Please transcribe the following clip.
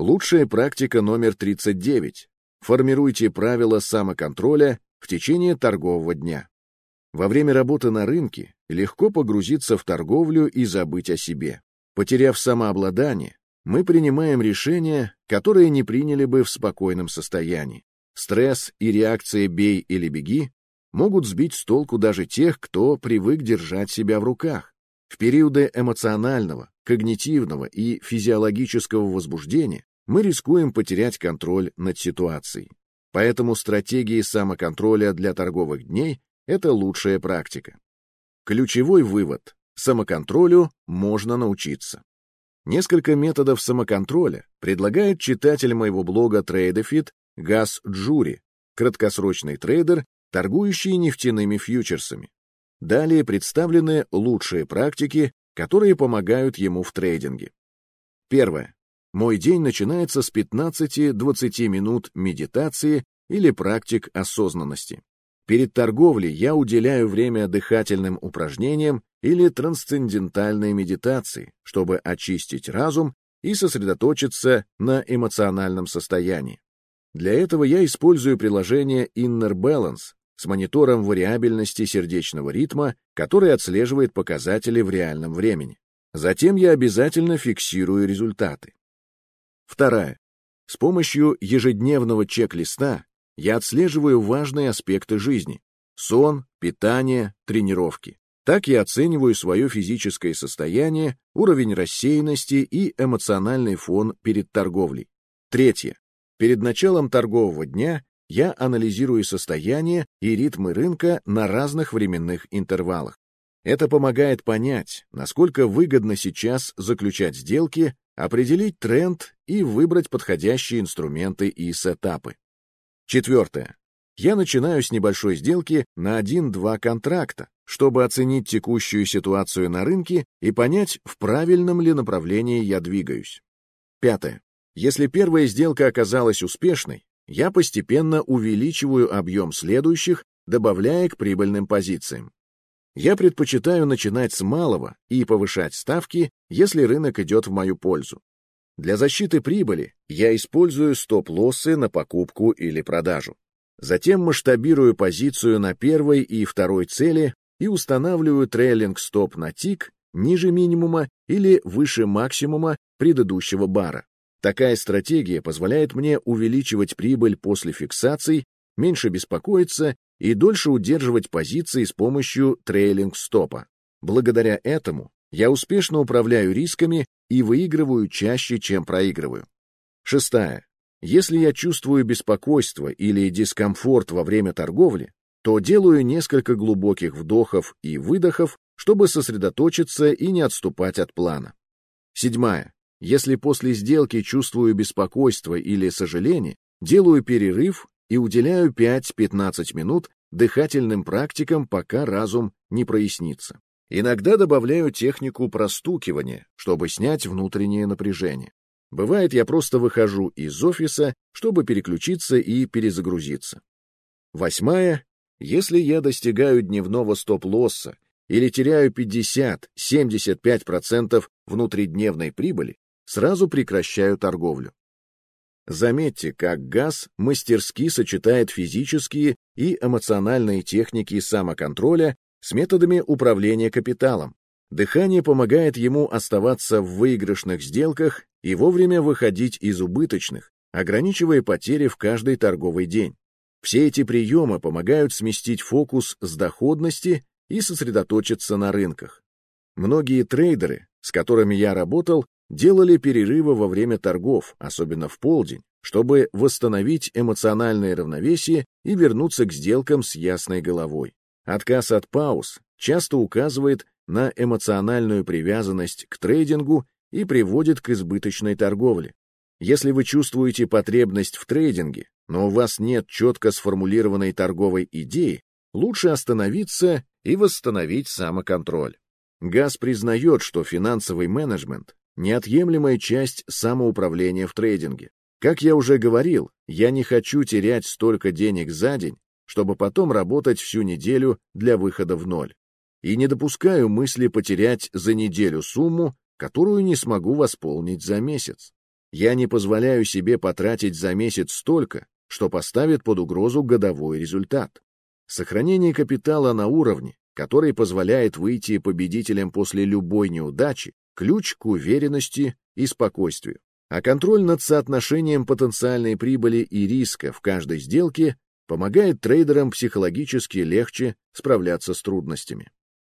Лучшая практика номер 39. Формируйте правила самоконтроля в течение торгового дня. Во время работы на рынке легко погрузиться в торговлю и забыть о себе. Потеряв самообладание, мы принимаем решения, которые не приняли бы в спокойном состоянии. Стресс и реакция «бей или беги» могут сбить с толку даже тех, кто привык держать себя в руках. В периоды эмоционального, когнитивного и физиологического возбуждения мы рискуем потерять контроль над ситуацией. Поэтому стратегии самоконтроля для торговых дней это лучшая практика. Ключевой вывод – самоконтролю можно научиться. Несколько методов самоконтроля предлагает читатель моего блога TradeFit Газ Джури, краткосрочный трейдер, торгующий нефтяными фьючерсами. Далее представлены лучшие практики, которые помогают ему в трейдинге. Первое. Мой день начинается с 15-20 минут медитации или практик осознанности. Перед торговлей я уделяю время дыхательным упражнениям или трансцендентальной медитации, чтобы очистить разум и сосредоточиться на эмоциональном состоянии. Для этого я использую приложение Inner Balance с монитором вариабельности сердечного ритма, который отслеживает показатели в реальном времени. Затем я обязательно фиксирую результаты. Вторая. С помощью ежедневного чек-листа я отслеживаю важные аспекты жизни – сон, питание, тренировки. Так я оцениваю свое физическое состояние, уровень рассеянности и эмоциональный фон перед торговлей. Третье. Перед началом торгового дня я анализирую состояние и ритмы рынка на разных временных интервалах. Это помогает понять, насколько выгодно сейчас заключать сделки, определить тренд и выбрать подходящие инструменты и сетапы. Четвертое. Я начинаю с небольшой сделки на 1-2 контракта, чтобы оценить текущую ситуацию на рынке и понять, в правильном ли направлении я двигаюсь. Пятое. Если первая сделка оказалась успешной, я постепенно увеличиваю объем следующих, добавляя к прибыльным позициям. Я предпочитаю начинать с малого и повышать ставки, если рынок идет в мою пользу. Для защиты прибыли я использую стоп-лоссы на покупку или продажу. Затем масштабирую позицию на первой и второй цели и устанавливаю трейлинг-стоп на тик ниже минимума или выше максимума предыдущего бара. Такая стратегия позволяет мне увеличивать прибыль после фиксаций, меньше беспокоиться и дольше удерживать позиции с помощью трейлинг-стопа. Благодаря этому я успешно управляю рисками и выигрываю чаще, чем проигрываю. Шестая. Если я чувствую беспокойство или дискомфорт во время торговли, то делаю несколько глубоких вдохов и выдохов, чтобы сосредоточиться и не отступать от плана. Седьмая. Если после сделки чувствую беспокойство или сожаление, делаю перерыв и уделяю 5-15 минут дыхательным практикам, пока разум не прояснится. Иногда добавляю технику простукивания, чтобы снять внутреннее напряжение. Бывает, я просто выхожу из офиса, чтобы переключиться и перезагрузиться. Восьмая. Если я достигаю дневного стоп-лосса или теряю 50-75% внутридневной прибыли, сразу прекращаю торговлю. Заметьте, как газ мастерски сочетает физические и эмоциональные техники самоконтроля с методами управления капиталом. Дыхание помогает ему оставаться в выигрышных сделках и вовремя выходить из убыточных, ограничивая потери в каждый торговый день. Все эти приемы помогают сместить фокус с доходности и сосредоточиться на рынках. Многие трейдеры, с которыми я работал, делали перерывы во время торгов, особенно в полдень, чтобы восстановить эмоциональное равновесие и вернуться к сделкам с ясной головой. Отказ от пауз часто указывает на эмоциональную привязанность к трейдингу и приводит к избыточной торговле. Если вы чувствуете потребность в трейдинге, но у вас нет четко сформулированной торговой идеи, лучше остановиться и восстановить самоконтроль. ГАЗ признает, что финансовый менеджмент – неотъемлемая часть самоуправления в трейдинге. Как я уже говорил, я не хочу терять столько денег за день, чтобы потом работать всю неделю для выхода в ноль. И не допускаю мысли потерять за неделю сумму, которую не смогу восполнить за месяц. Я не позволяю себе потратить за месяц столько, что поставит под угрозу годовой результат. Сохранение капитала на уровне, который позволяет выйти победителем после любой неудачи, ключ к уверенности и спокойствию. А контроль над соотношением потенциальной прибыли и риска в каждой сделке помогает трейдерам психологически легче справляться с трудностями.